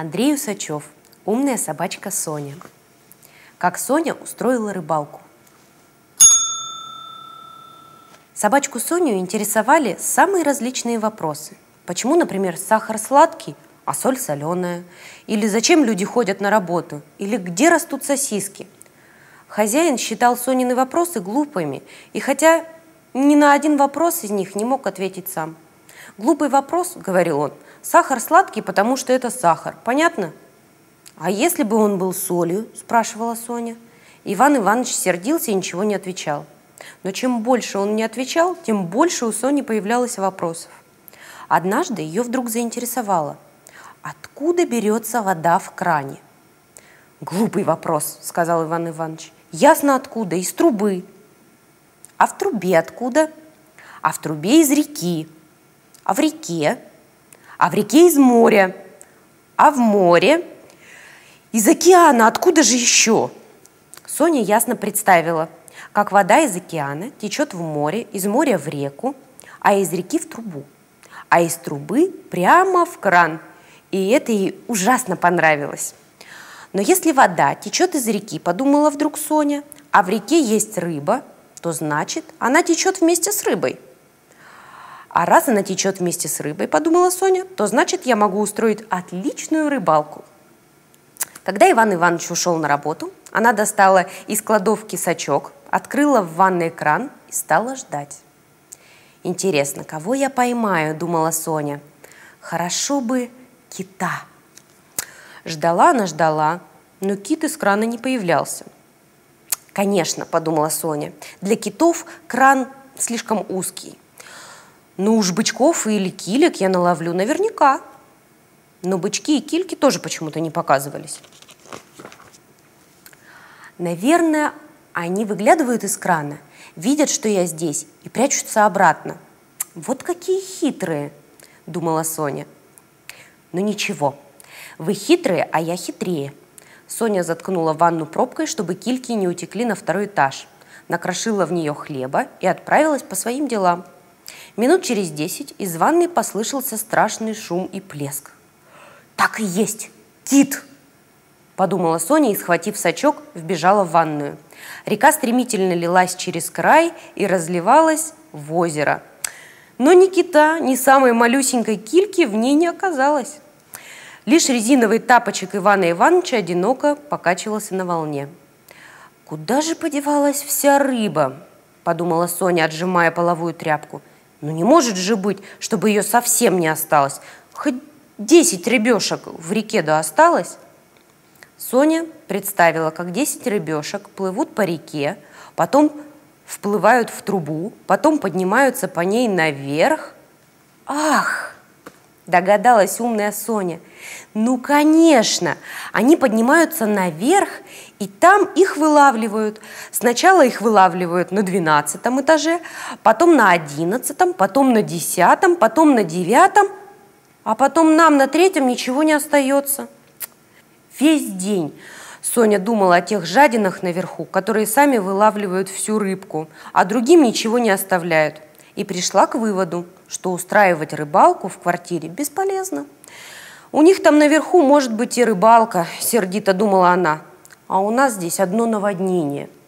Андрей Усачев, умная собачка Соня. Как Соня устроила рыбалку. Собачку Соню интересовали самые различные вопросы. Почему, например, сахар сладкий, а соль соленая? Или зачем люди ходят на работу? Или где растут сосиски? Хозяин считал Сонины вопросы глупыми, и хотя ни на один вопрос из них не мог ответить сам. «Глупый вопрос», — говорил он, — «сахар сладкий, потому что это сахар. Понятно?» «А если бы он был солью?» – спрашивала Соня. Иван Иванович сердился и ничего не отвечал. Но чем больше он не отвечал, тем больше у Сони появлялось вопросов. Однажды ее вдруг заинтересовало, откуда берется вода в кране. «Глупый вопрос», – сказал Иван Иванович. «Ясно откуда, из трубы». «А в трубе откуда?» «А в трубе из реки». «А в реке?» «А в реке из моря». «А в море?» «Из океана, откуда же еще?» Соня ясно представила, как вода из океана течет в море, из моря в реку, а из реки в трубу, а из трубы прямо в кран. И это ей ужасно понравилось. Но если вода течет из реки, подумала вдруг Соня, а в реке есть рыба, то значит, она течет вместе с рыбой. А раз она течет вместе с рыбой, подумала Соня, то значит, я могу устроить отличную рыбалку. Когда Иван Иванович ушел на работу, она достала из кладовки сачок, открыла в ванной кран и стала ждать. «Интересно, кого я поймаю?» – думала Соня. «Хорошо бы кита». Ждала она, ждала, но кит из крана не появлялся. «Конечно», – подумала Соня, – «для китов кран слишком узкий. Ну уж бычков или килек я наловлю наверняка». Но бычки и кильки тоже почему-то не показывались. Наверное, они выглядывают из крана, видят, что я здесь, и прячутся обратно. Вот какие хитрые, думала Соня. Но ничего, вы хитрые, а я хитрее. Соня заткнула ванну пробкой, чтобы кильки не утекли на второй этаж. Накрошила в нее хлеба и отправилась по своим делам. Минут через десять из ванной послышался страшный шум и плеск. «Так и есть! Кит!» подумала Соня и, схватив сачок, вбежала в ванную. Река стремительно лилась через край и разливалась в озеро. Но ни кита, ни самой малюсенькой кильки в ней не оказалось. Лишь резиновый тапочек Ивана Ивановича одиноко покачивался на волне. «Куда же подевалась вся рыба?» – подумала Соня, отжимая половую тряпку. «Ну не может же быть, чтобы ее совсем не осталось. Хоть десять рыбешек в реке да осталось». Соня представила, как 10 рыбешек плывут по реке, потом вплывают в трубу, потом поднимаются по ней наверх. Ах! Догадалась умная Соня. Ну, конечно, они поднимаются наверх, и там их вылавливают. Сначала их вылавливают на 12 этаже, потом на 11, потом на 10, потом на 9, а потом нам на третьем ничего не остается. Весь день Соня думала о тех жадинах наверху, которые сами вылавливают всю рыбку, а другим ничего не оставляют. И пришла к выводу, что устраивать рыбалку в квартире бесполезно. У них там наверху может быть и рыбалка, сердито думала она. А у нас здесь одно наводнение –